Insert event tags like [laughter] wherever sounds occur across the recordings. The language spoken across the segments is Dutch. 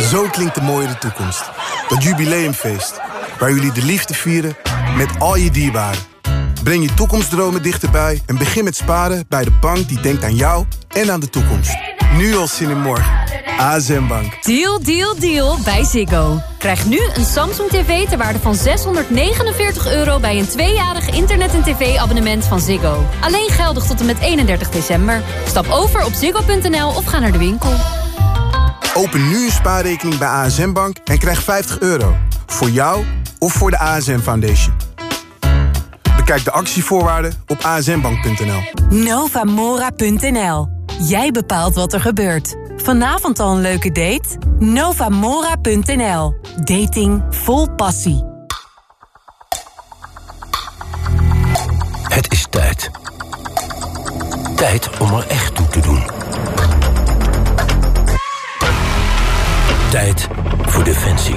Zo klinkt de mooie toekomst. Dat jubileumfeest. Waar jullie de liefde vieren met al je dierbaren. Breng je toekomstdromen dichterbij en begin met sparen bij de bank die denkt aan jou en aan de toekomst. Nu al zin in morgen. ASM Bank. Deal, deal, deal bij Ziggo. Krijg nu een Samsung TV ter waarde van 649 euro... bij een tweejarig internet- en tv-abonnement van Ziggo. Alleen geldig tot en met 31 december. Stap over op ziggo.nl of ga naar de winkel. Open nu een spaarrekening bij ASM Bank en krijg 50 euro. Voor jou of voor de ASM Foundation. Bekijk de actievoorwaarden op asmbank.nl. Novamora.nl. Jij bepaalt wat er gebeurt. Vanavond al een leuke date? Novamora.nl. Dating vol passie. Het is tijd. Tijd om er echt toe te doen. Tijd voor Defensie.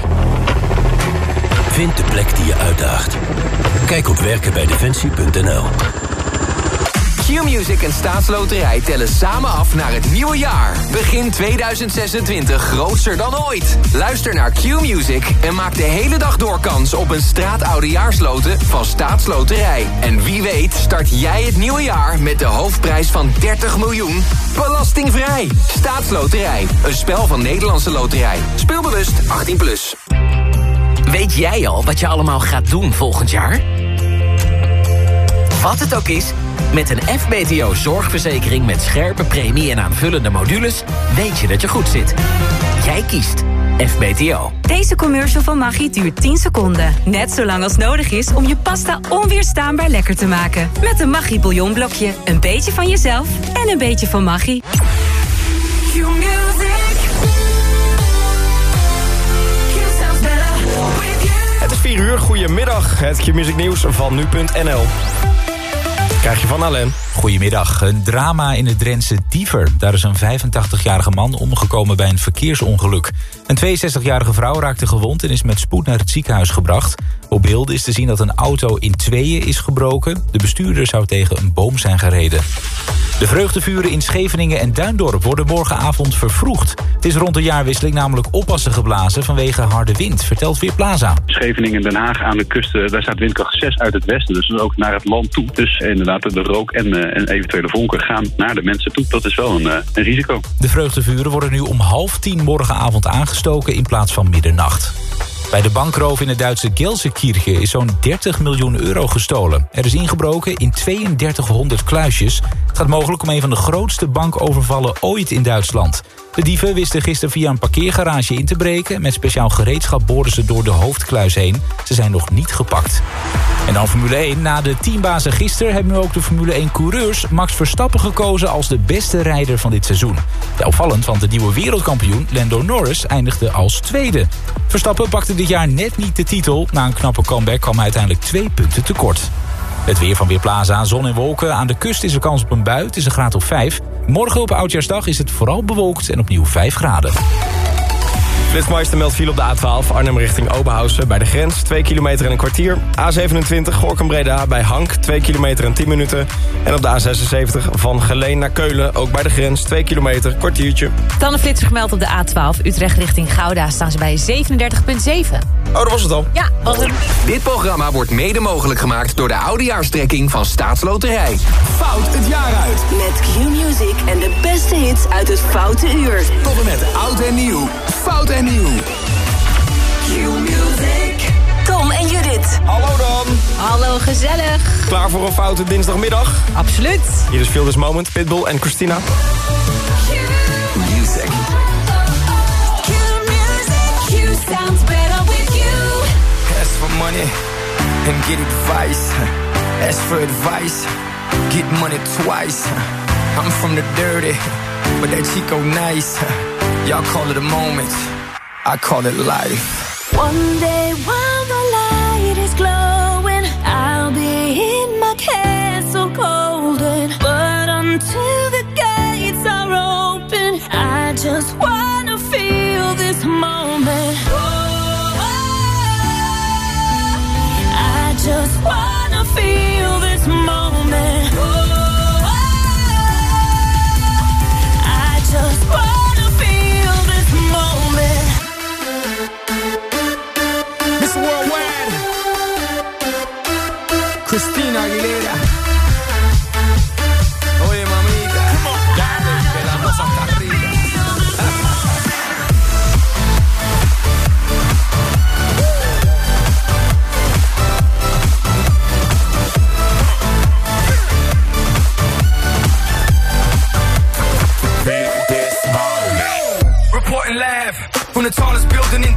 Vind de plek die je uitdaagt. Kijk op werkenbijdefensie.nl Q-Music en Staatsloterij tellen samen af naar het nieuwe jaar. Begin 2026 grootser dan ooit. Luister naar Q-Music en maak de hele dag door kans op een straatoudejaarsloten van Staatsloterij. En wie weet start jij het nieuwe jaar met de hoofdprijs van 30 miljoen. Belastingvrij. Staatsloterij. Een spel van Nederlandse Loterij. Speelbewust 18+. Plus. Weet jij al wat je allemaal gaat doen volgend jaar? Wat het ook is, met een FBTO zorgverzekering met scherpe premie en aanvullende modules... weet je dat je goed zit. Jij kiest FBTO. Deze commercial van Maggi duurt 10 seconden. Net zo lang als nodig is om je pasta onweerstaanbaar lekker te maken. Met een Maggi bouillonblokje. Een beetje van jezelf en een beetje van Maggi. Het is 4 uur, goedemiddag. Het Q-music nieuws van nu.nl. Krijg je van Alain. Goedemiddag. Een drama in het Drentse Diever. Daar is een 85-jarige man omgekomen bij een verkeersongeluk. Een 62-jarige vrouw raakte gewond en is met spoed naar het ziekenhuis gebracht. Op beelden is te zien dat een auto in tweeën is gebroken. De bestuurder zou tegen een boom zijn gereden. De vreugdevuren in Scheveningen en Duindorp worden morgenavond vervroegd. Het is rond de jaarwisseling namelijk oppassen geblazen vanwege harde wind, vertelt Weerplaza. Scheveningen en Den Haag aan de kust, daar staat windkracht 6 uit het westen. Dus ook naar het land toe. Dus inderdaad, de rook en, uh, en eventuele vonken gaan naar de mensen toe. Dat is wel een, uh, een risico. De vreugdevuren worden nu om half tien morgenavond aangestoken in plaats van middernacht. Bij de bankroof in het Duitse Gelsenkirchen is zo'n 30 miljoen euro gestolen. Er is ingebroken in 3200 kluisjes. Het gaat mogelijk om een van de grootste bankovervallen ooit in Duitsland. De dieven wisten gisteren via een parkeergarage in te breken. Met speciaal gereedschap boorden ze door de hoofdkluis heen. Ze zijn nog niet gepakt. En dan Formule 1. Na de teambazen gisteren hebben nu ook de Formule 1-coureurs... Max Verstappen gekozen als de beste rijder van dit seizoen. Ja, opvallend, want de nieuwe wereldkampioen Lando Norris eindigde als tweede. Verstappen pakte dit jaar net niet de titel. Na een knappe comeback kwam hij uiteindelijk twee punten tekort. Het weer van Weerplaza, zon en wolken. Aan de kust is er kans op een bui. Het is een graad of 5. Morgen op Oudjaarsdag is het vooral bewolkt en opnieuw 5 graden. Flitsmeister meldt viel op de A12 Arnhem richting Oberhausen bij de grens. 2 kilometer en een kwartier. A27 Gorkum Breda bij Hank. 2 kilometer en 10 minuten. En op de A76 van Geleen naar Keulen. Ook bij de grens. 2 kilometer, kwartiertje. Dan een flitser gemeld op de A12 Utrecht richting Gouda. Staan ze bij 37,7. Oh, dat was het al. Ja, was hem. Dit programma wordt mede mogelijk gemaakt door de oudejaarstrekking van Staatsloterij. Fout het jaar uit. Met Q-Music en de beste hits uit het Foute Uur. Tot en met oud en nieuw. Fout en nieuw. Q-Music. Tom en Judith. Hallo dan. Hallo, gezellig. Klaar voor een foute dinsdagmiddag? Absoluut. Hier is Feel This Moment, Pitbull en Christina. Music. Q sounds better with you. Ask for money and get advice. Ask for advice, get money twice. I'm from the dirty, but that Chico nice. Y'all call it a moment, I call it life. One day while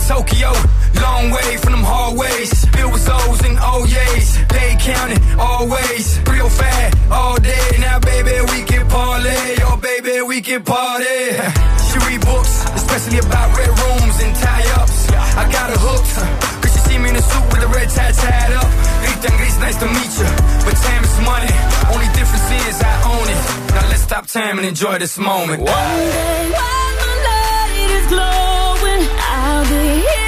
Tokyo. Long way from them hallways. Filled with O's and oh O's. They counting always. Real fat all day. Now, baby, we can parlay. Oh, baby, we can party. [laughs] She read books, especially about red rooms and tie-ups. I got her hooked. Cause she see me in a suit with a red tie tied up. Rita Gris, nice to meet you. But time is money. Only difference is I own it. Now let's stop time and enjoy this moment. One day while the light is glowing, I'll be in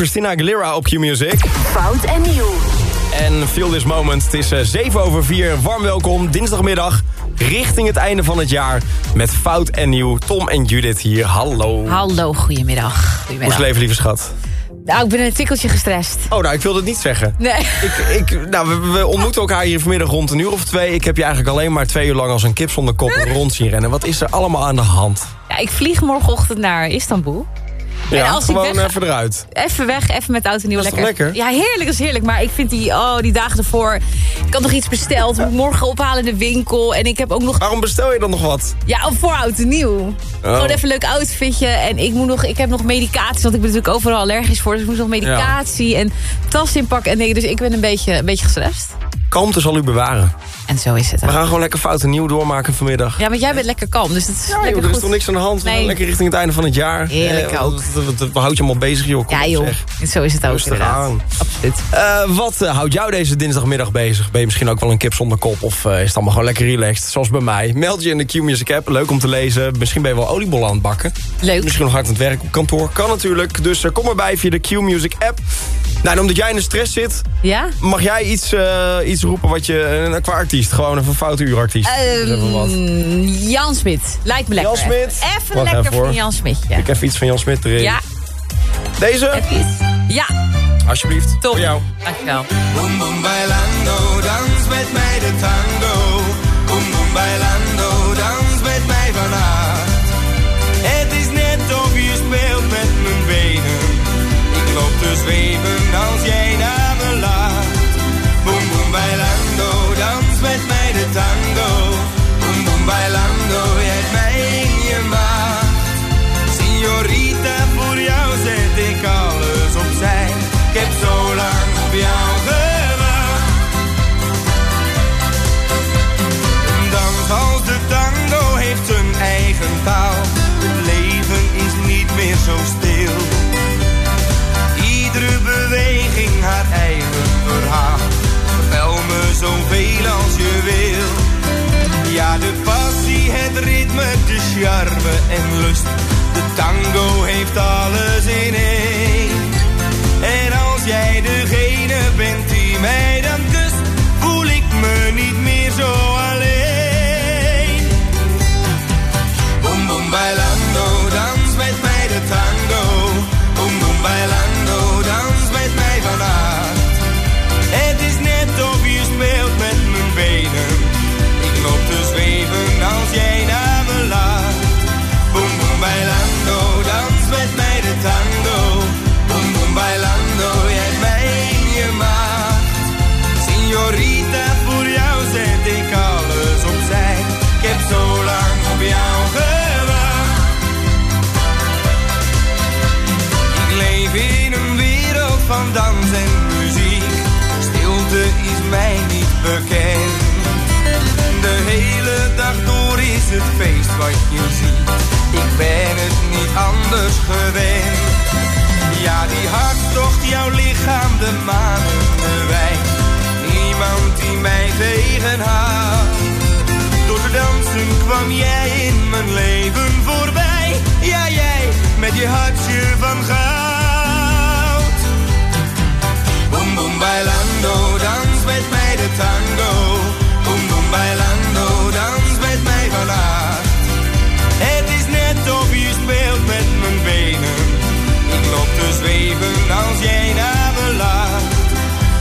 Christina Aguilera op Q-Music. Fout en nieuw. En feel this moment. Het is eh, 7 over 4. Warm welkom. Dinsdagmiddag. Richting het einde van het jaar. Met Fout en Nieuw. Tom en Judith hier. Hallo. Hallo, goedemiddag. Hoe is goedemiddag. het leven, lieve schat? Nou, ik ben een tikkeltje gestrest. Oh, nou, ik wilde het niet zeggen. Nee. Ik, ik, nou, we, we ontmoeten elkaar hier vanmiddag rond een uur of twee. Ik heb je eigenlijk alleen maar twee uur lang als een kip zonder kop rond zien rennen. Wat is er allemaal aan de hand? Ja, ik vlieg morgenochtend naar Istanbul. Ja, als ik gewoon weg- even eruit. Even weg, even met de auto en nieuw. Toch lekker? Ja, heerlijk, is heerlijk. Maar ik vind die, oh, die dagen ervoor... Ik had nog iets besteld, moet ik morgen ophalen in de winkel. En ik heb ook nog... Waarom bestel je dan nog wat? Ja, voor oud en nieuw. Gewoon even een leuk outfitje. En ik, moet nog, ik heb nog medicatie, want ik ben natuurlijk overal allergisch voor. Dus ik moet nog medicatie en tas inpakken. En nee, dus ik ben een beetje, een beetje gestrest. Kalmte zal u bewaren. En zo is het. We gaan gewoon lekker fout en nieuw doormaken vanmiddag. Ja, maar jij bent lekker kalm, dus dat is Ja, joh, lekker er is goed. toch niks aan de hand. We gaan lekker richting het einde van het jaar. Heerlijk Eh, ook. Wat houdt je allemaal bezig, joh? Kom Ja joh, zo is het ook Rustig inderdaad. aan. Absoluut. Eh, wat eh, houdt jou deze dinsdagmiddag bezig? Ben je misschien ook wel een kip zonder kop? Of eh, is het allemaal gewoon lekker relaxed? Zoals bij mij. Meld je in de Q-Music app. Leuk om te lezen. Misschien ben je wel oliebollen aan het bakken. Leuk. Misschien nog hard aan het werk op kantoor. Kan natuurlijk. Dus kom erbij via de Q-Music app. Nou, en omdat jij in de stress zit... Ja? Mag jij iets, eh, iets roepen wat je... eh, qua artiest. Gewoon even een foute uurartiest. Ehm, Even wat. Jan Smit. Lijkt me lekker. Jan Smit? Even Wacht lekker even, van Jan Smit. Ja. Ik even iets van Jan Smit erin. ja, Deze? iets? Ja, Alsjeblieft. top. Voor jou. Dankjewel. Boom boom bailando, dans met mij de tango. Boom boom bailando, dans met mij vanavond. Het is net of je speelt met mijn benen. Ik loop te zweven bailando, jij hebt mij in je de passie, het ritme, de charme en lust. De tango heeft alles in één. En als jij degene bent die mij dan kust, voel ik me niet meer zo alleen. Boom, boom, bijla. Bekend. De hele dag door is het feest wat je ziet. Ik ben het niet anders gewend. Ja, die hartstocht, jouw lichaam, de manen, de wijn. Niemand die mij tegenhoudt. Door te dansen kwam jij in mijn leven voorbij. Ja, jij met je hartje van goud. Boom, boom, bailando, dans met mij de tango. Boom, boom, bailando, dans met mij vannacht. Het is net of je speelt met mijn benen. Ik loop te zweven als jij naar me laat.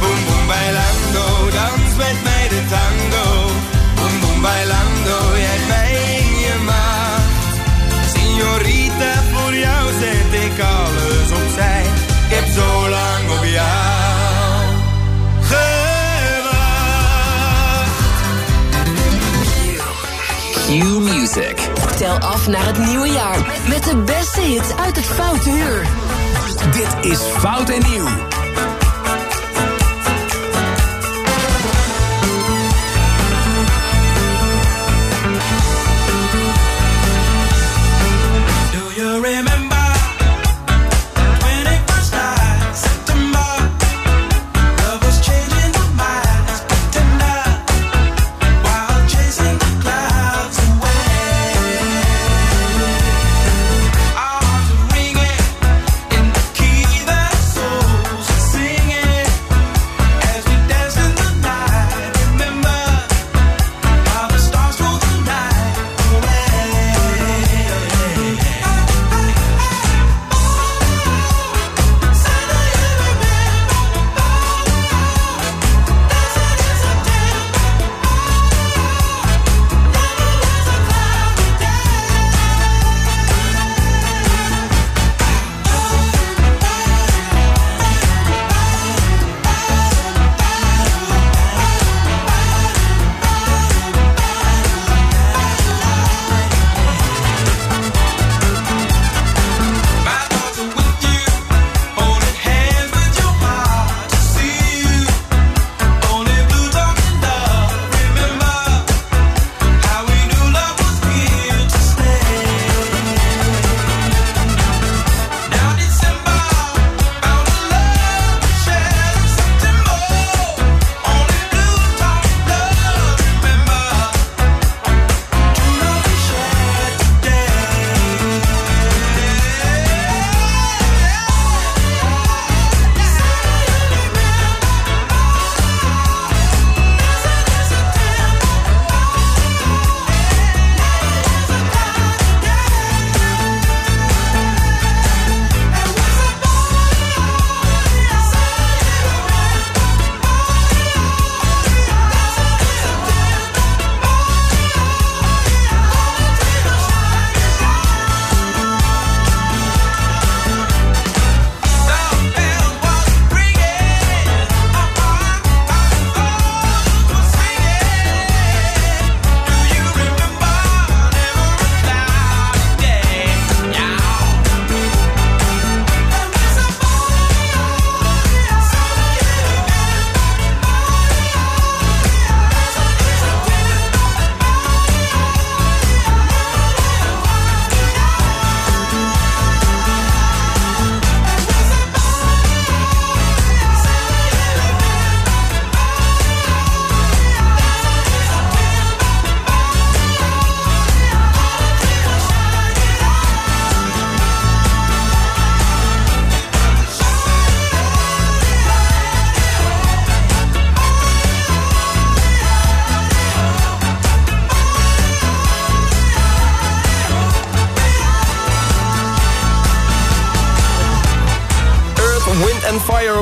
Boom, boom, bailando, dans met mij de tango. Boom, boom, bailando, jij mij in je macht. Signorita, voor jou zet ik alles opzij. Ik heb zo lang op jou Q Music. Tel af naar het nieuwe jaar met de beste hits uit het Foute Uur. Dit is Fout en Nieuw.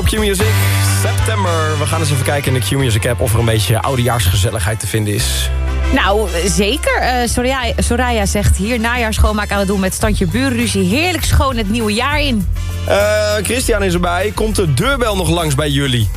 Q-Music. September. We gaan eens even kijken in de Q-Music app... of er een beetje oudejaarsgezelligheid te vinden is. Nou, zeker. Eh, Soraya, Soraya zegt hier najaarschoonmaak aan het doen met standje buurruzie. Heerlijk schoon het nieuwe jaar in. Eh, Christian is erbij. Komt de deurbel nog langs bij jullie?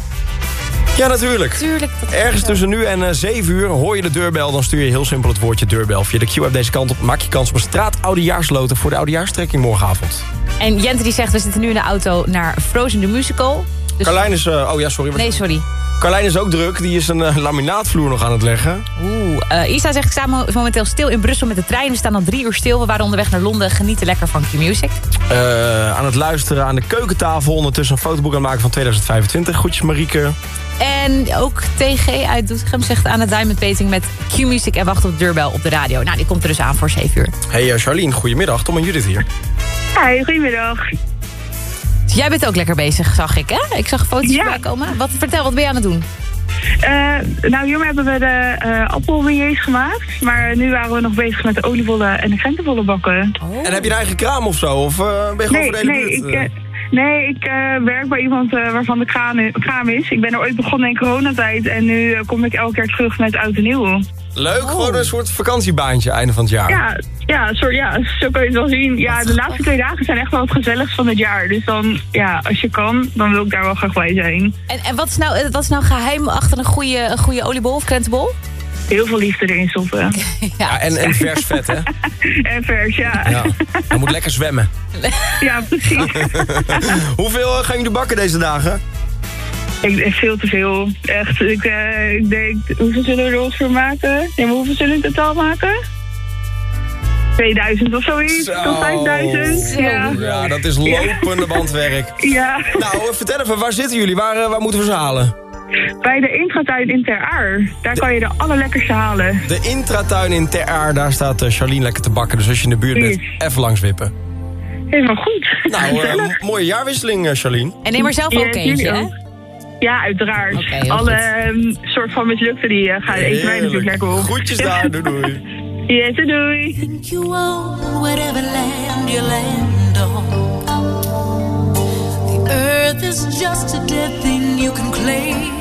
Ja, natuurlijk. Tuurlijk. Ergens tussen nu en eh 7 uur hoor je de deurbel... dan stuur je heel simpel het woordje deurbel via de Q-app deze kant op. Maak je kans op een straat oudejaarsloten voor de oudejaarstrekking morgenavond. En Jente die zegt, we zitten nu in de auto naar Frozen the Musical. Dus- Carlijn is... eh, oh ja, sorry. Nee, sorry. Carlijn is ook druk. Die is een eh, laminaatvloer nog aan het leggen. Oeh, eh, Isa zegt, ik sta mo- momenteel stil in Brussel met de trein. We staan al drie uur stil. We waren onderweg naar Londen. Genieten lekker van Q-Music. Eh, aan het luisteren aan de keukentafel. Ondertussen een fotoboek aan het maken van 2025. Goedjes Marieke. En ook TG uit Doetinchem zegt aan het Diamond Painting met Q-Music... en wacht op de deurbel op de radio. Nou, die komt er dus aan voor 7 uur. Hey Charlene, goedemiddag. Tom en Judith hier. Hi, goedemiddag. Jij bent ook lekker bezig, zag ik, hè? Ik zag foto's Ja. komen. Wat, vertel, wat ben je aan het doen? Eh, nou, hier hebben we de uh, appelbeignets gemaakt. Maar nu waren we nog bezig met de oliebollen en de krentenbollen bakken. En heb je een eigen kraam of zo? Of eh, ben je gewoon Nee, voor de hele nee, buurt? ik, nee, ik eh, werk bij iemand eh, waarvan de kraam, kraam is. Ik ben er ooit begonnen in coronatijd. En nu eh, kom ik elke keer terug met oud en nieuw. Leuk, gewoon een soort vakantiebaantje einde van het jaar. Ja, ja, soort, ja, zo kan je het wel zien. Ja, de laatste twee dagen zijn echt wel het gezelligst van het jaar. Dus dan, ja, als je kan, dan wil ik daar wel graag bij zijn. En, en wat, is nou, wat is nou geheim achter een goede, een goede oliebol of krentenbol? Heel veel liefde erin stoppen. [laughs] Ja, en, en vers vet, hè? [laughs] En vers, ja. Ja. Hij moet lekker zwemmen. [laughs] Ja, precies. Hoeveel eh, gaan jullie bakken deze dagen? Ik denk veel te veel. Echt, ik, eh, ik denk, hoeveel zullen we er ongeveer maken? Nee, maar hoeveel zullen we in totaal maken? 2000 of zoiets, tot 5000. Ja. Ja, dat is lopende bandwerk. Ja. Nou, vertel even, waar zitten jullie? Waar, eh, waar moeten we ze halen? Bij de intratuin in Ter Aar. Daar kan je de allerlekkerste halen. De intratuin in Ter Aar, daar staat eh, Charlene lekker te bakken. Dus als je in de buurt bent, even langs wippen. Helemaal goed. Nou, eh, mooie jaarwisseling, eh, Charlene. En neem er zelf ook Ja, eentje, hè? Ja, uiteraard. Alle ehm, soort van mislukte die eh, gaan eten wij natuurlijk lekker op. Groetjes [laughs] daar, doei doei. Yes, doei. Think you own whatever land you land on. The earth is just a dead thing you can claim.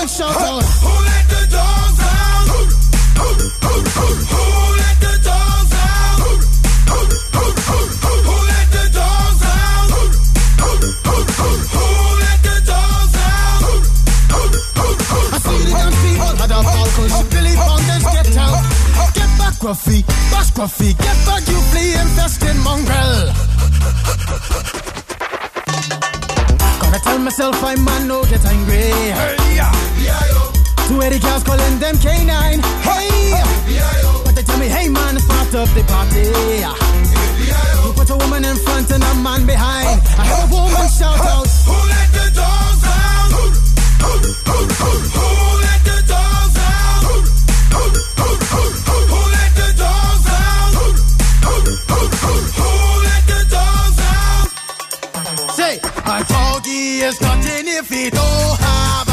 quick show huh. on. Who let the dogs out? Who, who, who, who, who. Bash coffee, get back, you flee, invest in mongrel. Gotta tell myself I'm man, no get angry. Hey, yeah. Two eighty girls calling them canine. Hey, but they tell me, hey man, it's part of the party. You put a woman in front and a man behind. I heard a woman shout out. Who let the dogs out? Who let the dogs out? Who let the dogs out? Who let the dogs out? Say, a doggy is nothing if he don't have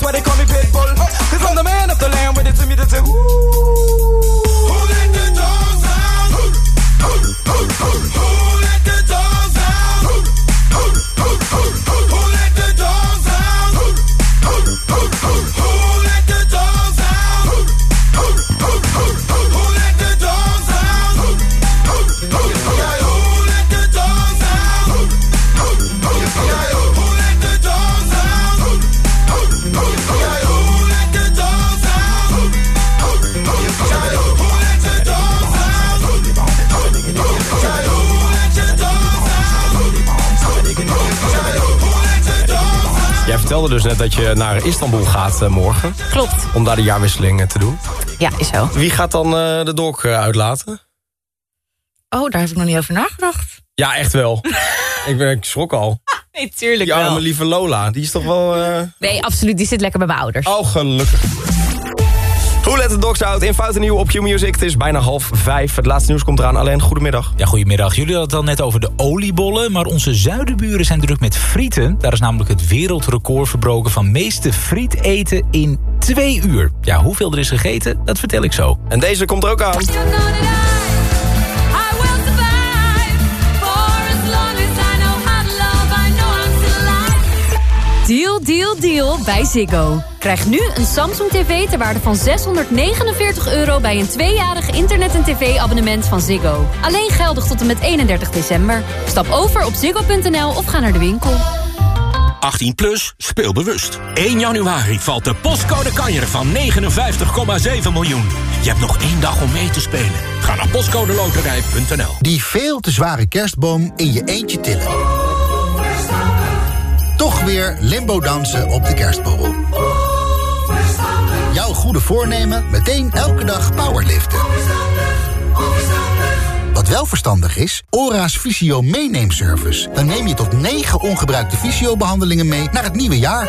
that's why they call me Pitbull. Cause I'm the man of the land, with they to me to say. Net dat je naar Istanbul gaat eh, morgen. Klopt. Om daar de jaarwisseling eh, te doen. Ja, is zo. Wie gaat dan eh, de dok eh, uitlaten? Oh, daar heb ik nog niet over nagedacht. Ja, echt wel. [laughs] ik, ben, ik schrok al. Nee, tuurlijk Die arme wel. lieve Lola, die is toch wel... eh, Nee, absoluut. Die zit lekker bij mijn ouders. Oh, gelukkig. Hoe let de dogs out in Fout en Nieuw op Q-Music. Het is bijna half vijf. Het laatste nieuws komt eraan. Alleen, goedemiddag. Ja, goedemiddag. Jullie hadden het al net over de oliebollen, maar onze zuidenburen zijn druk met frieten. Daar is namelijk het wereldrecord verbroken van meeste friet eten in twee uur. Ja, hoeveel er is gegeten, dat vertel ik zo. En deze komt er ook aan. Deal, deal, deal bij Ziggo. Krijg nu een Samsung TV ter waarde van 649 euro... bij een tweejarig internet- en tv-abonnement van Ziggo. Alleen geldig tot en met 31 december. Stap over op ziggo.nl of ga naar de winkel. 18 plus, speel bewust. 1 januari valt de postcode kanjer van 59,7 miljoen. Je hebt nog één dag om mee te spelen. Ga naar postcodeloterij.nl. Die veel te zware kerstboom in je eentje tillen. Limbo dansen op de kerstborrel. Jouw goede voornemen meteen elke dag powerliften. Wat wel verstandig is, ORA's Visio meeneemservice. Dan neem je tot 9 ongebruikte visio-behandelingen mee naar het nieuwe jaar.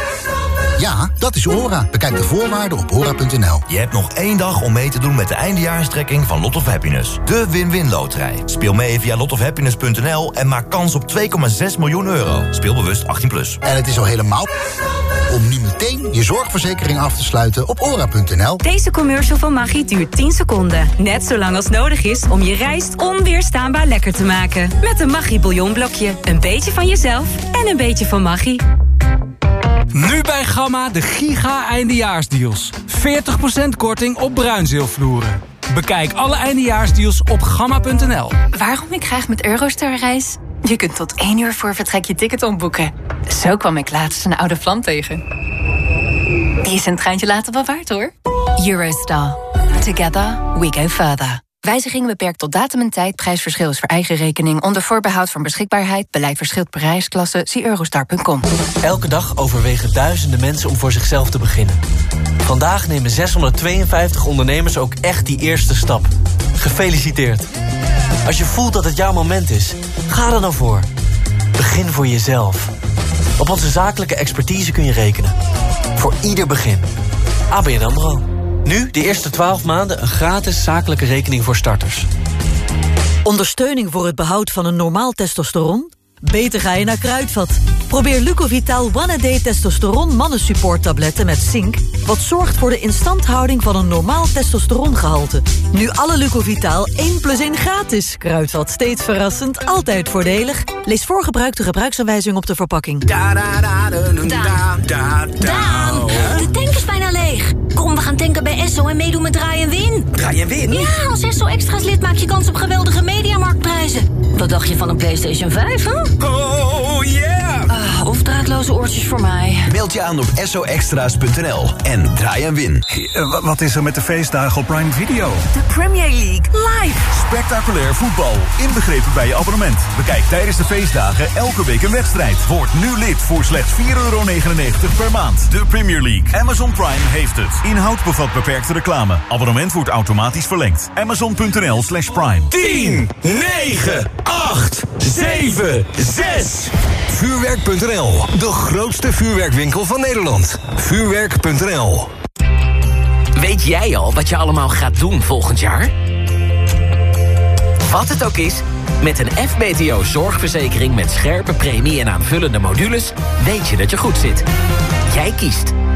Ja, dat is ORA. Bekijk de voorwaarden op ora.nl. Je hebt nog één dag om mee te doen met de eindejaarstrekking van Lot of Happiness. De win-win loterij. Speel mee via lotofhappiness.nl en maak kans op 2,6 miljoen euro. Speel bewust 18+. Plus. En het is al helemaal... om nu meteen je zorgverzekering af te sluiten op ora.nl. Deze commercial van Maggi duurt 10 seconden. Net zo lang als nodig is om je rijst onweerstaanbaar lekker te maken. Met een Maggi bouillonblokje. Een beetje van jezelf en een beetje van Maggi. Nu bij Gamma de giga eindejaarsdeals. 40% korting op bruinzeelvloeren. Bekijk alle eindejaarsdeals op gamma.nl. Waarom ik graag met Eurostar reis? Je kunt tot één uur voor vertrek je ticket omboeken. Zo kwam ik laatst een oude vlam tegen. Die is een treintje later wel waard hoor. Eurostar. Together we go further. Wijziging beperkt tot datum en tijd. Prijsverschil is voor eigen rekening. Onder voorbehoud van beschikbaarheid. Beleid verschilt per reisklasse. Zie eurostar.com. Elke dag overwegen duizenden mensen om voor zichzelf te beginnen. Vandaag nemen 652 ondernemers ook echt die eerste stap. Gefeliciteerd. Als je voelt dat het jouw moment is, ga er dan voor. Begin voor jezelf. Op onze zakelijke expertise kun je rekenen. Voor ieder begin. ABN AMRO. Nu de eerste 12 maanden een gratis zakelijke rekening voor starters. Ondersteuning voor het behoud van een normaal testosteron? Beter ga je naar Kruidvat. Probeer Lucovital One A Day Testosteron Mannensupport tabletten met zink... wat zorgt voor de instandhouding van een normaal testosterongehalte. Nu alle Lucovital 1 plus 1 gratis. Kruidvat steeds verrassend, altijd voordelig. Lees voor gebruik de gebruiksaanwijzing op de verpakking. Tank is bijna leeg. Kom, we gaan tanken bij Esso en meedoen met Draai en Win. Draai en Win? Ja, als Esso Extra's lid maak je kans op geweldige mediamarktprijzen. Wat dacht je van een PlayStation 5, hè? Oh, yeah! Of draadloze oortjes voor mij. Meld je aan op soextra's.nl en draai en win. Wat is er met de feestdagen op Prime Video? De Premier League live. Spectaculair voetbal, inbegrepen bij je abonnement. Bekijk tijdens de feestdagen elke week een wedstrijd. Word nu lid voor slechts 4,99 euro per maand. De Premier League. Amazon Prime heeft het. Inhoud bevat beperkte reclame. Abonnement wordt automatisch verlengd. Amazon.nl slash prime. 10, 9, 8, 7, 6. Vuurwerk.nl, de grootste vuurwerkwinkel van Nederland. Vuurwerk.nl. Weet jij al wat je allemaal gaat doen volgend jaar? Wat het ook is, met een FBTO zorgverzekering met scherpe premie en aanvullende modules... weet je dat je goed zit. Jij kiest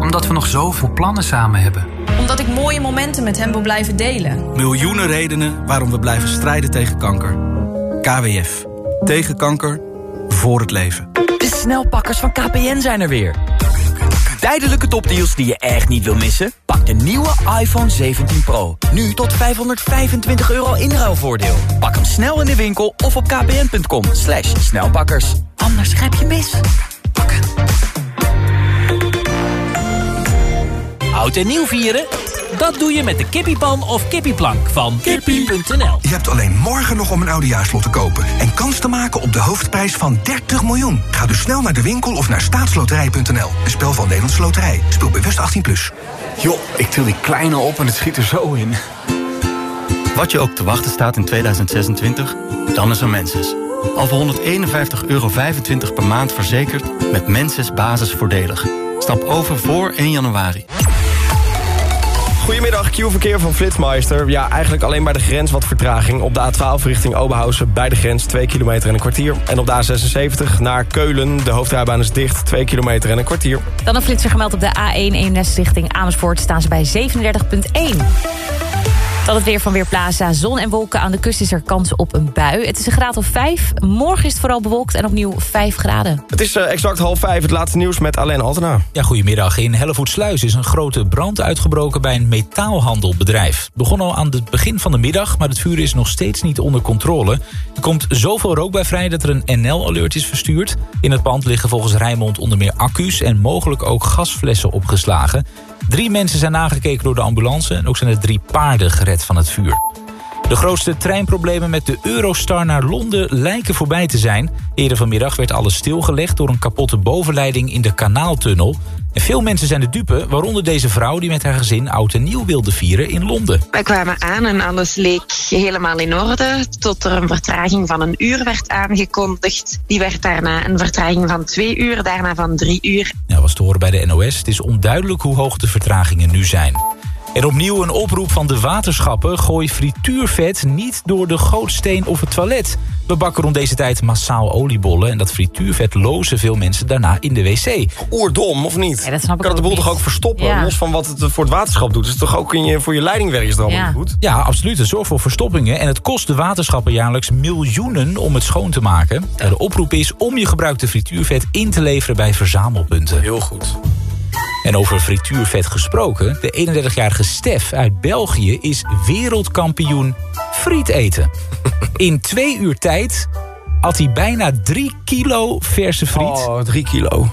omdat we nog zoveel plannen samen hebben. Omdat ik mooie momenten met hem wil blijven delen. Miljoenen redenen waarom we blijven strijden tegen kanker. KWF. Tegen kanker. Voor het leven. De snelpakkers van KPN zijn er weer. Tijdelijke topdeals die je echt niet wil missen? Pak de nieuwe iPhone 17 Pro. Nu tot 525 euro inruilvoordeel. Pak hem snel in de winkel of op kpn.com. Slash snelpakkers. Anders grijp je mis. Oud en nieuw vieren? Dat doe je met de kippiepan of kippieplank van kippie.nl. Je hebt alleen morgen nog om een oudejaarslot te kopen... en kans te maken op de hoofdprijs van 30 miljoen. Ga dus snel naar de winkel of naar staatsloterij.nl. Een spel van Nederlandse Loterij. Speel bewust 18+. Plus. Joh, ik til die kleine op en het schiet er zo in. Wat je ook te wachten staat in 2026, dan is er Menses. Al voor 151,25 euro per maand verzekerd... met Menses basisvoordelig. Stap over voor 1 januari. Goedemiddag, Q-verkeer van Flitsmeister. Ja, eigenlijk alleen bij de grens wat vertraging. Op de A12 richting Oberhausen bij de grens 2 kilometer en een kwartier. En op de A76 naar Keulen, de hoofdrijbaan is dicht, 2 kilometer en een kwartier. Dan een flitser gemeld op de A1 Eemnes richting Amersfoort staan ze bij 37,1. Dan het weer van Weerplaza. Zon en wolken aan de kust is er kans op een bui. Het is een graad of 5. Morgen is het vooral bewolkt en opnieuw 5 graden. Het is uh, exact half 5. Het laatste nieuws met Alain Altena. Ja, goedemiddag. In Hellevoetsluis is een grote brand uitgebroken bij een metaalhandelbedrijf. Het begon al aan het begin van de middag, maar het vuur is nog steeds niet onder controle. Er komt zoveel rook bij vrij dat er een NL-alert is verstuurd. In het pand liggen volgens Rijnmond onder meer accu's en mogelijk ook gasflessen opgeslagen. Drie mensen zijn nagekeken door de ambulance en ook zijn er drie paarden gered van het vuur. De grootste treinproblemen met de Eurostar naar Londen lijken voorbij te zijn. Eerder vanmiddag werd alles stilgelegd door een kapotte bovenleiding in de kanaaltunnel. En veel mensen zijn de dupe, waaronder deze vrouw die met haar gezin oud en nieuw wilde vieren in Londen. Wij kwamen aan en alles leek helemaal in orde, tot er een vertraging van een uur werd aangekondigd. Die werd daarna een vertraging van twee uur, daarna van drie uur. Nou, was te horen bij de NOS. Het is onduidelijk hoe hoog de vertragingen nu zijn. En opnieuw een oproep van de waterschappen. Gooi frituurvet niet door de gootsteen of het toilet. We bakken rond deze tijd massaal oliebollen... en dat frituurvet lozen veel mensen daarna in de wc. Oerdom, of niet? Ja, dat snap ik kan het de boel toch ook verstoppen? Ja. Los van wat het voor het waterschap doet. Is het toch ook in je, voor je leidingwerk is het allemaal Ja. goed? Ja, absoluut. Het zorgt voor verstoppingen. En het kost de waterschappen jaarlijks miljoenen om het schoon te maken. En De oproep is om je gebruikte frituurvet in te leveren bij verzamelpunten. Heel goed. En over frituurvet gesproken. De 31-jarige Stef uit België is wereldkampioen friet eten. [laughs] In twee uur tijd had hij bijna drie kilo verse friet. Oh, drie kilo.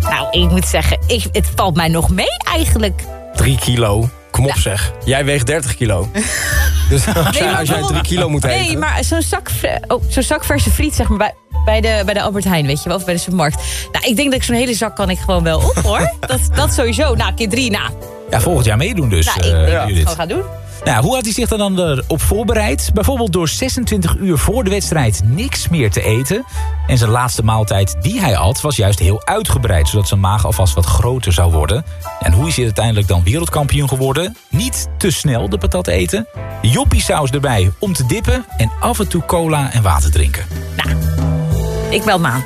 Nou, ik moet zeggen, ik, het valt mij nog mee eigenlijk. Drie kilo. Kom op zeg. Jij weegt 30 kilo. [laughs] dus als, jij, maar als jij bijvoorbeeld- drie kilo moet eten... Nee, maar zo'n zak, oh, zo'n zak verse friet, zeg maar, bij, bij, de, bij de Albert Heijn, weet je wel, of bij de supermarkt. Nou, ik denk dat ik zo'n hele zak kan ik gewoon wel op, hoor. [laughs] dat, dat sowieso. Nou, keer drie, nou. Ja, volgend jaar meedoen dus. nou ik eh, denk dat ik het Judith. gewoon ga doen. Nou, hoe had hij zich er dan erop voorbereid? Bijvoorbeeld door 26 uur voor de wedstrijd niks meer te eten. En zijn laatste maaltijd die hij at was juist heel uitgebreid... zodat zijn maag alvast wat groter zou worden. En hoe is hij uiteindelijk dan wereldkampioen geworden? Niet te snel de patat eten. Joppie saus erbij om te dippen. En af en toe cola en water drinken. Ik bel me aan.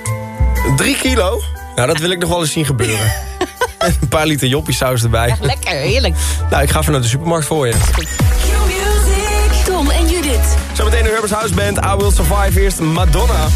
Drie kilo? Nou, dat wil ik nog wel eens zien gebeuren. [laughs] Een paar liter joppiesaus erbij. Lekker, heerlijk. Nou, ik ga even naar de supermarkt voor je. Zometeen de Herbers House Band. I Will Survive. Eerst Madonna.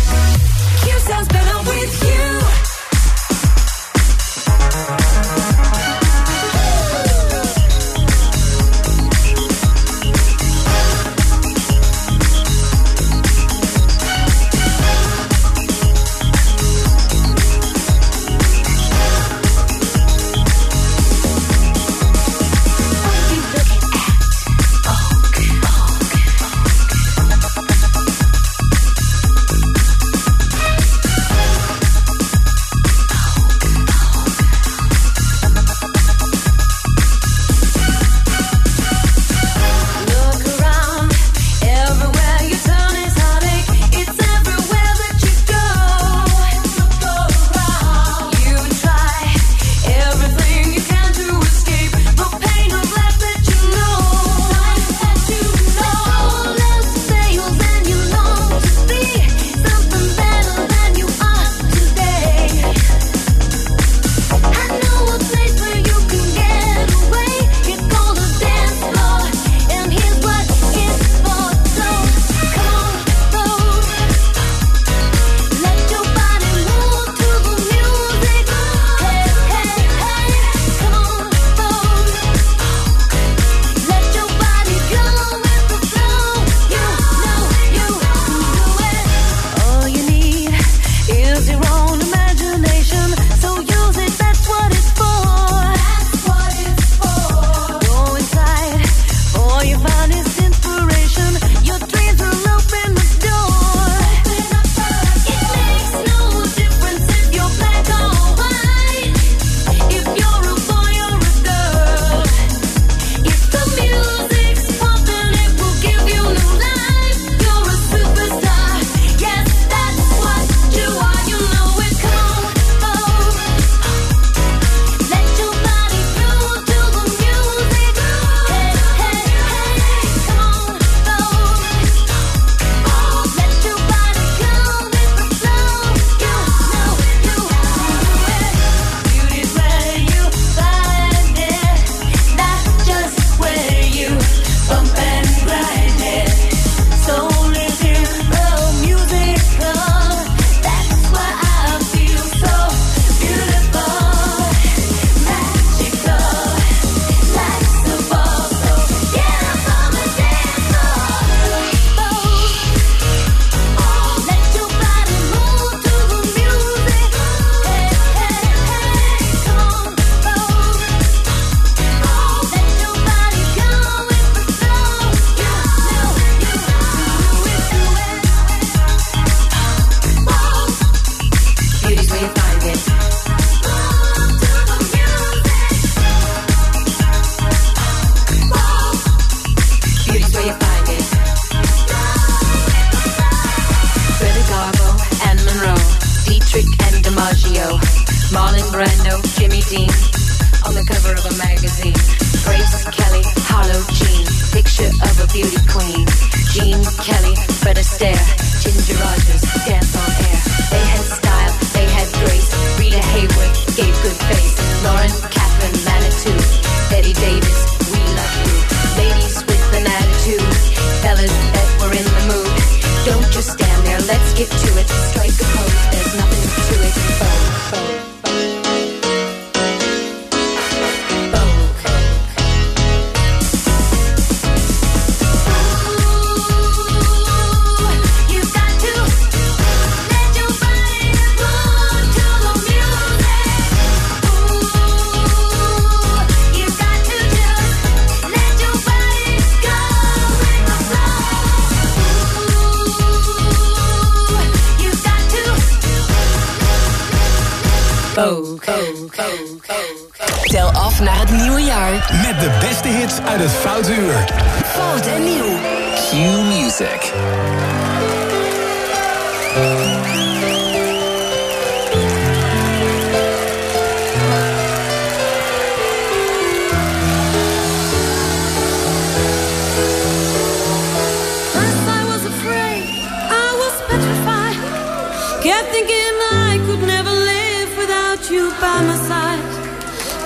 Side.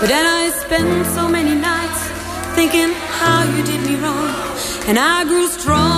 But then I spent so many nights thinking how you did me wrong. And I grew strong.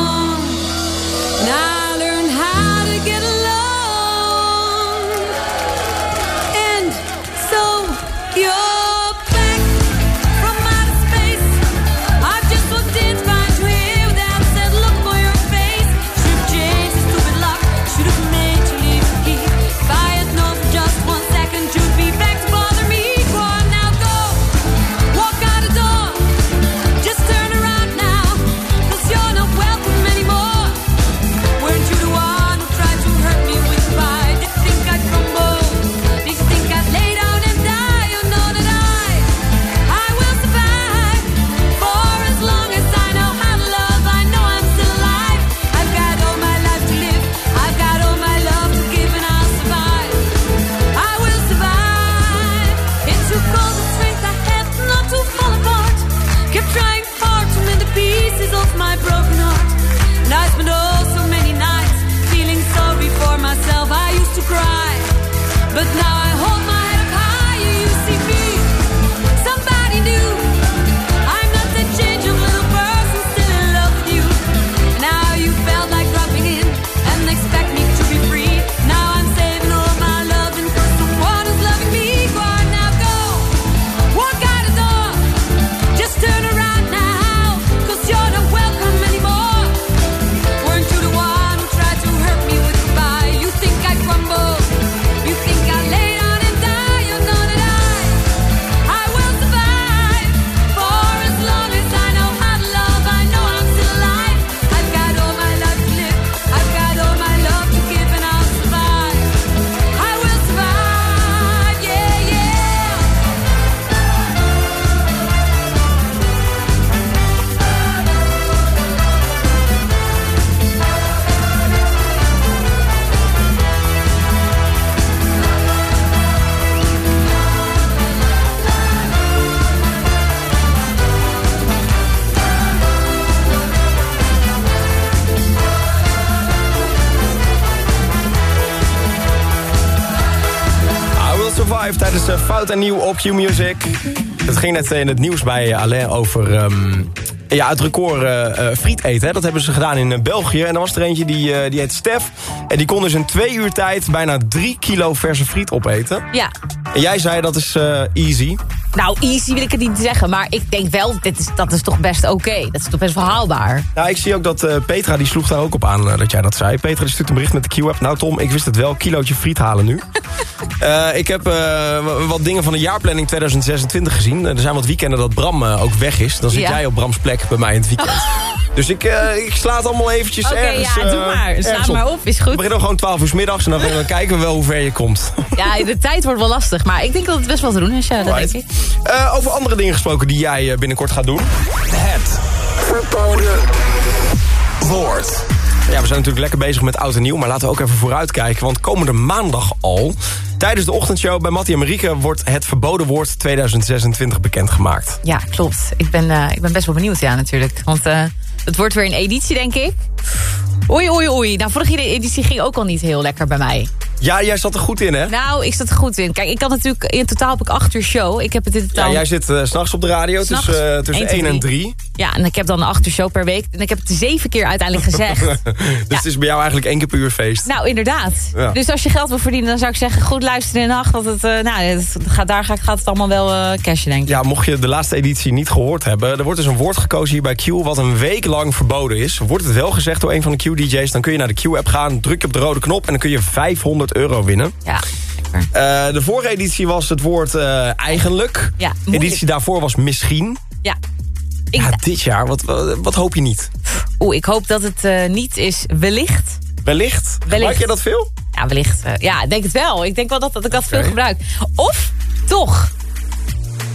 Fout en Nieuw op Q-Music. Het ging net in het nieuws bij Alain over ehm, ja, het record eh, eh, friet eten. Hè. Dat hebben ze gedaan in eh, België. En er was er eentje die, eh, die heet Stef. En die kon dus in twee uur tijd bijna drie kilo verse friet opeten. Ja. En jij zei dat is eh, easy. Nou, easy wil ik het niet zeggen. Maar ik denk wel, dit is, dat is toch best oké. Dat is toch best wel haalbaar. Nou, ik zie ook dat eh, Petra, die sloeg daar ook op aan eh, dat jij dat zei. Petra die stuurt een bericht met de Q-app. Nou Tom, ik wist het wel, kilootje friet halen nu. [laughs] Eh, ik heb wat dingen van de jaarplanning 2026 gezien. Er zijn wat weekenden dat Bram ook weg is. Dan zit Ja. jij op Brams plek bij mij in het weekend. [laughs] dus ik, eh, ik sla het allemaal eventjes Oké, ergens... ja, doe eh, maar. Sla maar op, is goed. We beginnen gewoon 12 uur 's middags en dan gaan we [laughs] kijken we wel hoe ver je komt. Ja, de tijd wordt wel lastig. Maar ik denk dat het best wel te doen is. Ja, dat denk ik. Eh, over andere dingen gesproken die jij binnenkort gaat doen. Het verboden woord. Ja, we zijn natuurlijk lekker bezig met oud en nieuw, maar laten we ook even vooruitkijken. Want komende maandag al Tijdens de ochtendshow bij Mattie en Marieke wordt het verboden woord 2026 bekendgemaakt. Ja, klopt. Ik ben, eh, ik ben best wel benieuwd, ja, natuurlijk. Want eh, het wordt weer een editie, denk ik. Oei, oei, oei. Nou, vorige editie ging ook al niet heel lekker bij mij. Ja, jij zat er goed in, hè? Nou, ik zat er goed in. Kijk, ik had natuurlijk... In totaal heb ik acht uur show. Ik heb het in totaal... Ja, jij zit eh, s s'nachts op de radio tussen, eh, tussen 1 1 en tot 3. Ja, en ik heb dan een acht uur show per week. En ik heb het zeven keer uiteindelijk gezegd. [laughs] dus het is bij jou eigenlijk één keer per uur feest. Nou, inderdaad. Ja. Dus als je geld wil verdienen, dan zou ik zeggen... goed luisteren in de nacht. Want het, eh, nou, het gaat, daar gaat het allemaal wel eh cashen, denk ik. Ja, mocht je de laatste editie niet gehoord hebben... er wordt dus een woord gekozen hier bij Q... wat een week lang verboden is. Wordt het wel gezegd door een van de Q-DJ's... dan kun je naar de Q-app gaan, druk je op de rode knop... en dan kun je 500 euro winnen. Ja, Eh, de vorige editie was het woord eh, eigenlijk. Ja, de editie daarvoor was misschien. Ja. Ik, Ja, dit jaar, wat, wat, hoop je niet? Oeh, ik hoop dat het eh, niet is wellicht. Wellicht? Gebruik je dat veel? Ja, wellicht. ja, ik denk het wel. Ik denk wel dat, dat ik dat veel gebruik. Of, toch.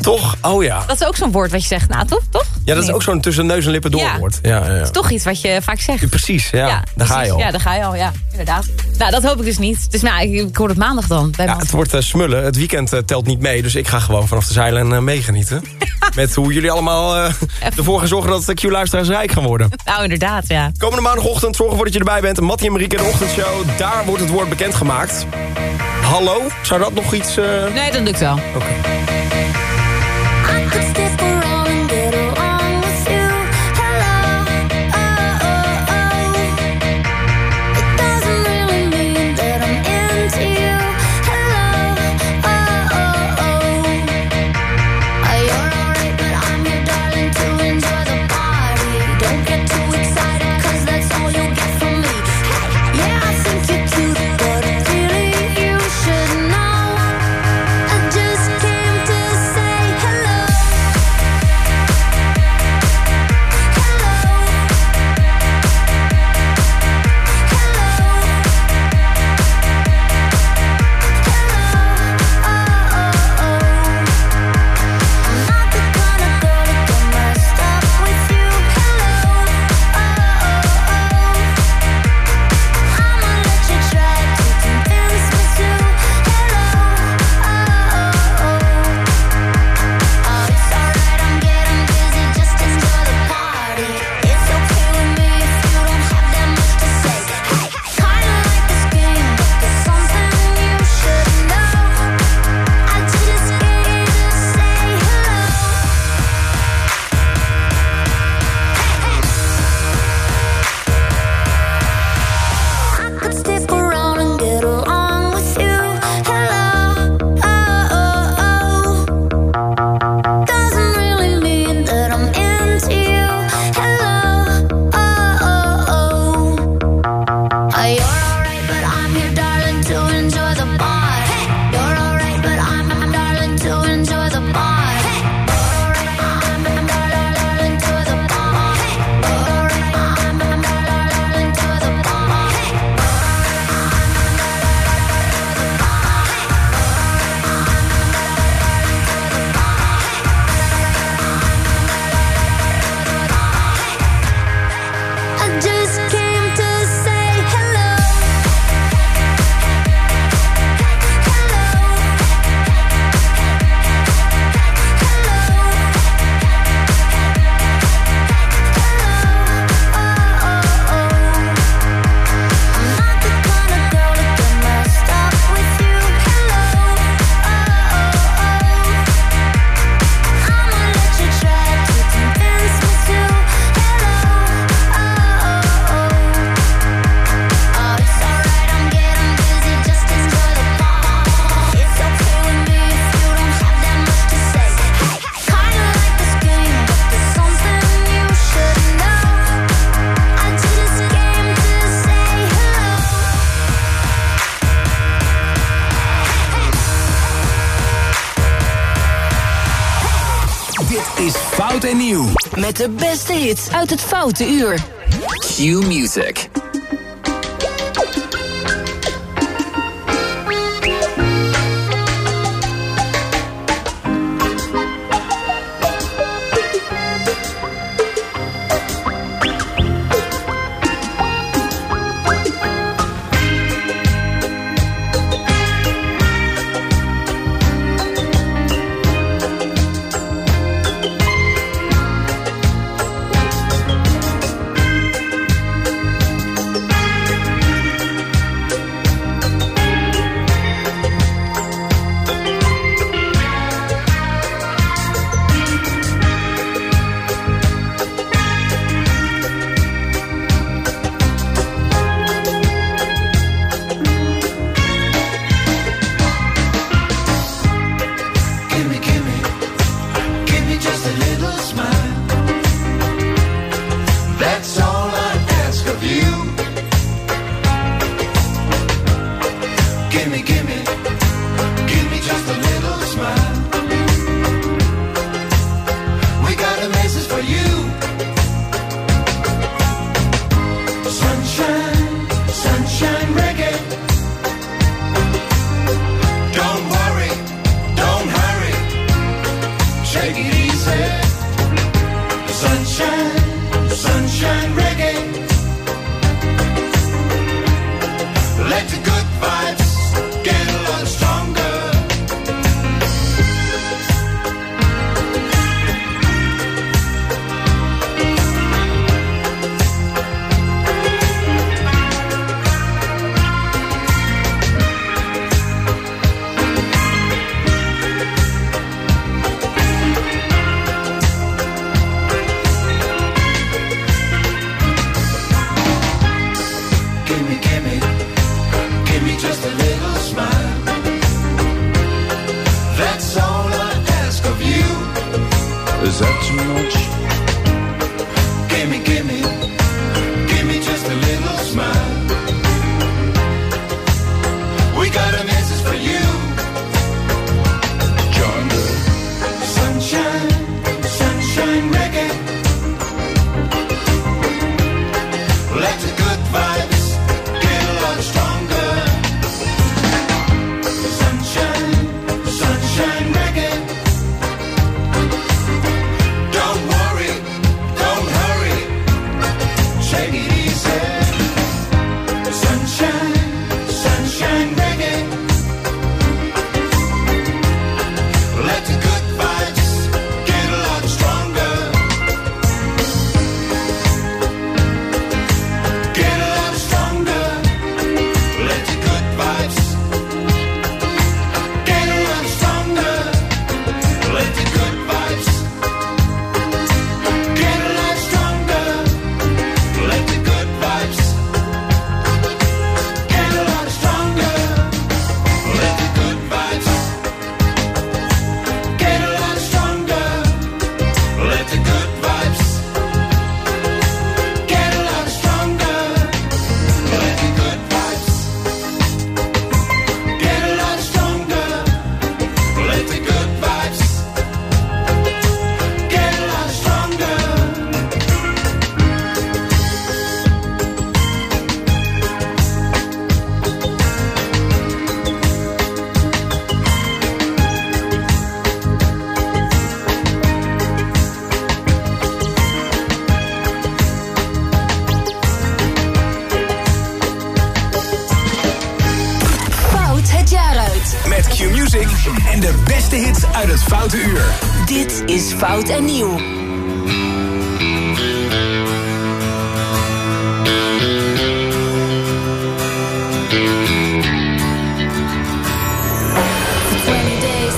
Toch? Oh ja. Dat is ook zo'n woord wat je zegt. Nou, toch? toch? Ja, dat is ook zo'n tussen neus en lippen door Ja. Ja, ja, ja. Dat is toch iets wat je vaak zegt. Precies, ja. daar ga je al. Ja, daar ga je al, ja. Inderdaad. Nou, dat hoop ik dus niet. Dus nou, ik, hoor het maandag dan. Bij Ja, het wordt eh, smullen. Het weekend eh, telt niet mee. Dus ik ga gewoon vanaf de zeilen eh, meegenieten. [laughs] Met hoe jullie allemaal ervoor gaan zorgen dat de Q-luisteraars rijk gaan worden. Nou, inderdaad, ja. Komende maandagochtend zorgen we dat je erbij bent. Mattie en Marieke, de ochtendshow. Daar wordt het woord bekendgemaakt. Hallo? Zou dat nog iets... Nee, dat lukt wel. Oké. Uit het Foute Uur. Q Music. Is that too much? music en de beste hits uit het Foute Uur. Dit is Fout en Nieuw.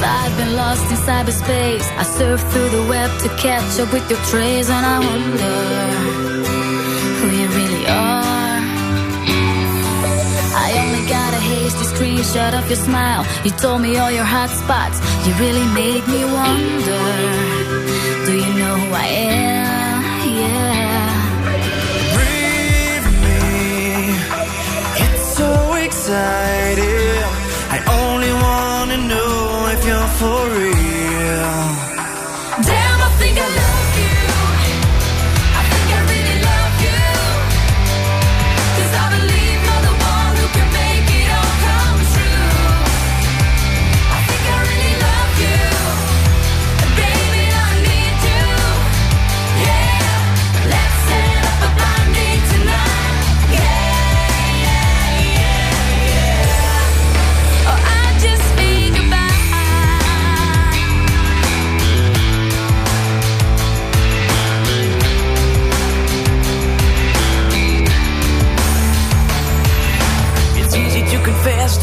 I've been lost in cyberspace. I surf through the web to catch up with your trace, and I wonder. screenshot of your smile. You told me all your hot spots. You really make me wonder. Do you know who I am? Yeah. Breathe me. It's so exciting. I only wanna know if you're for real.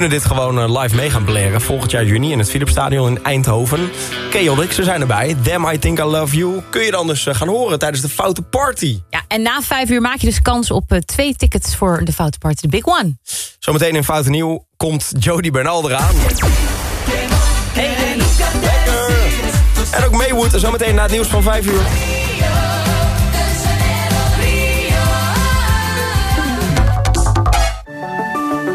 kunnen dit gewoon eh, live mee gaan blaren. Volgend jaar juni in het Philipsstadion in Eindhoven. Chaotic, ze zijn erbij. Them I Think I Love You. Kun je dan dus eh, gaan horen tijdens de Foute Party. Ja, en na vijf uur maak je dus kans op eh, twee tickets voor de Foute Party, de Big One. Zometeen in Foute Nieuw komt Jody Bernal eraan. En ook Maywood, zometeen na het nieuws van 5 uur.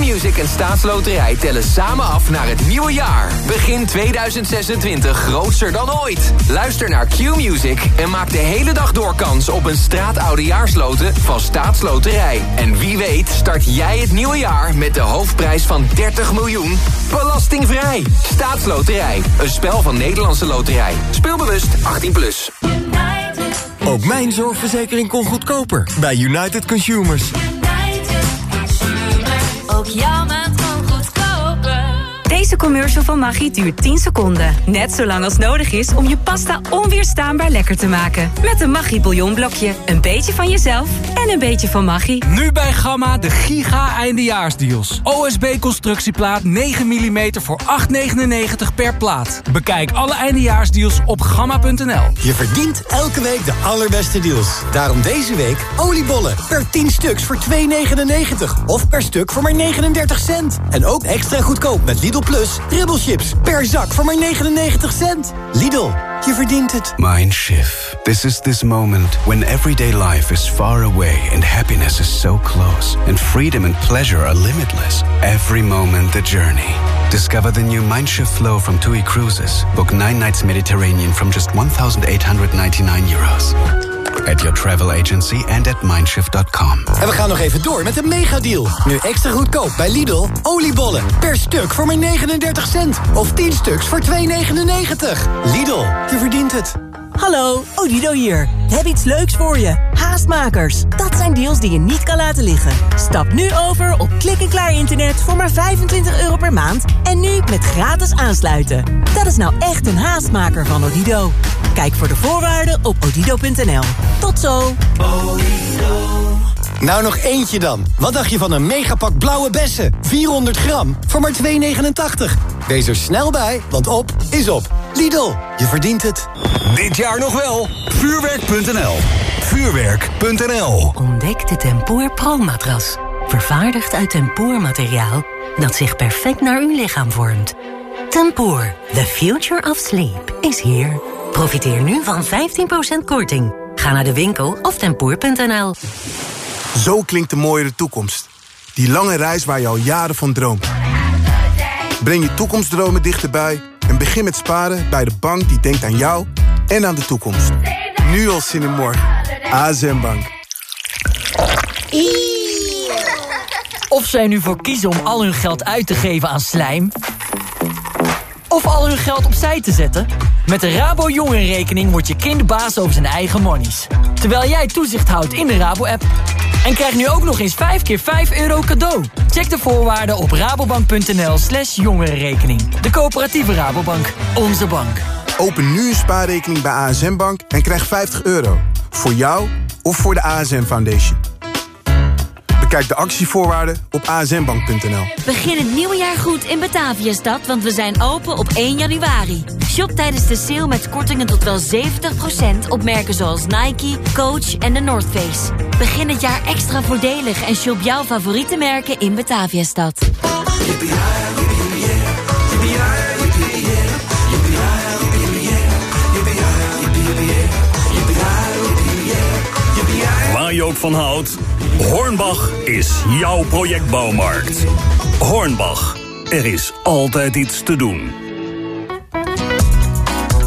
Q-Music en Staatsloterij tellen samen af naar het nieuwe jaar. Begin 2026 grootser dan ooit. Luister naar Q-Music en maak de hele dag door kans op een straatoudejaarsloten van Staatsloterij. En wie weet start jij het nieuwe jaar met de hoofdprijs van 30 miljoen. Belastingvrij. Staatsloterij. Een spel van Nederlandse Loterij. Speelbewust 18+. Plus. Ook mijn zorgverzekering kon goedkoper bij United Consumers. Kan goedkoper. Deze commercial van Maggi duurt 10 seconden. Net zo lang als nodig is om je pasta onweerstaanbaar lekker te maken. Met een Maggi bouillonblokje. Een beetje van jezelf en een beetje van Maggi. Nu bij Gamma de giga eindejaarsdeals. OSB constructieplaat 9 mm voor 8,99 per plaat. Bekijk alle eindejaarsdeals op gamma.nl. Je verdient elke week de allerbeste deals. Daarom deze week oliebollen per 10 stuks voor 2,99. Of per stuk voor maar 39 cent. En ook extra goedkoop met Lidl Plus ribbelchips per zak voor maar 99 cent. Lidl, je verdient het. Mindshift. This is this moment when everyday life is far away and happiness is so close, and freedom and pleasure are limitless. Every moment the journey. Discover the new Mindshift flow from TUI Cruises. Book nine nights Mediterranean from just 1,899 euros. At your travel agency and at mindshift.com. En we gaan nog even door met een megadeal. Nu extra goedkoop bij Lidl. Oliebollen per stuk voor maar 39 cent. Of 10 stuks voor 2,99. Lidl, je verdient het. Hallo, Odido hier. We hebben iets leuks voor je. Haastmakers. Dat zijn deals die je niet kan laten liggen. Stap nu over op klik-en-klaar internet voor maar 25 euro per maand. En nu met gratis aansluiten. Dat is nou echt een haastmaker van Odido. Kijk voor de voorwaarden op odido.nl. Tot zo. Nou nog eentje dan. Wat dacht je van een megapak blauwe bessen? 400 gram voor maar 2,89. Wees er snel bij, want op is op. Lidl, je verdient het. Dit jaar nog wel. Vuurwerk.nl Vuurwerk.nl Ontdek de Tempoor Pro-matras. Vervaardigd uit tempoormateriaal dat zich perfect naar uw lichaam vormt. Tempoor, the future of sleep, is here. Profiteer nu van 15% korting. Ga naar de winkel of tempoor.nl. Zo klinkt de mooiere toekomst. Die lange reis waar je al jaren van droomt. Breng je toekomstdromen dichterbij en begin met sparen bij de bank die denkt aan jou en aan de toekomst. Nu al zin in morgen. ASM Bank. Of zij nu voor kiezen om al hun geld uit te geven aan slijm... of al hun geld opzij te zetten... met de Rabo Jongerenrekening wordt je kind baas over zijn eigen monies. Terwijl jij toezicht houdt in de Rabo-app. En krijg nu ook nog eens 5 keer 5 euro cadeau. Check de voorwaarden op rabobank.nl slash jongerenrekening. De coöperatieve Rabobank. Onze bank. Open nu een spaarrekening bij ASM Bank en krijg 50 euro. Voor jou of voor de ASM Foundation. Bekijk de actievoorwaarden op asmbank.nl. Begin het nieuwe jaar goed in Bataviastad, want we zijn open op 1 januari. Shop tijdens de sale met kortingen tot wel 70% op merken zoals Nike, Coach en de North Face. Begin het jaar extra voordelig en shop jouw favoriete merken in Bataviastad. Waar je ook van houdt, Hornbach is jouw projectbouwmarkt. Hornbach, er is altijd iets te doen.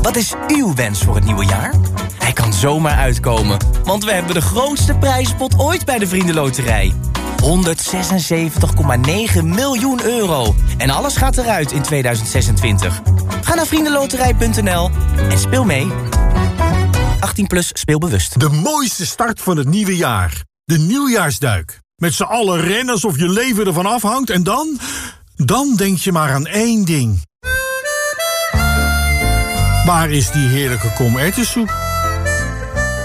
Wat is uw wens voor het nieuwe jaar? Hij kan zomaar uitkomen, want we hebben de grootste prijzenpot ooit bij de Vriendenloterij. 176,9 miljoen euro. En alles gaat eruit in 2026. Ga naar vriendenloterij.nl en speel mee. 18 plus speelbewust. De mooiste start van het nieuwe jaar. De nieuwjaarsduik. Met z'n allen rennen alsof je leven ervan afhangt en dan... Dan denk je maar aan één ding. Waar is die heerlijke komertensoep?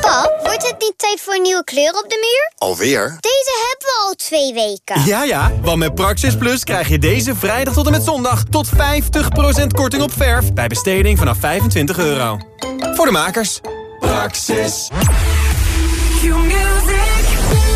Pap, wordt het niet tijd voor een nieuwe kleur op de muur? Alweer? Deze hebben we al twee weken. Ja, ja, want met Praxis Plus krijg je deze vrijdag tot en met zondag... tot 50% korting op verf bij besteding vanaf 25 euro. Voor de makers. Praxis. Q-music.